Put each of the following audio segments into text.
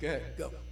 Go. Go.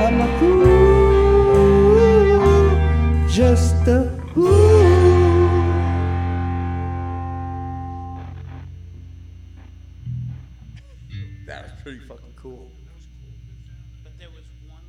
I'm a fool, just a fool. That was pretty fucking cool.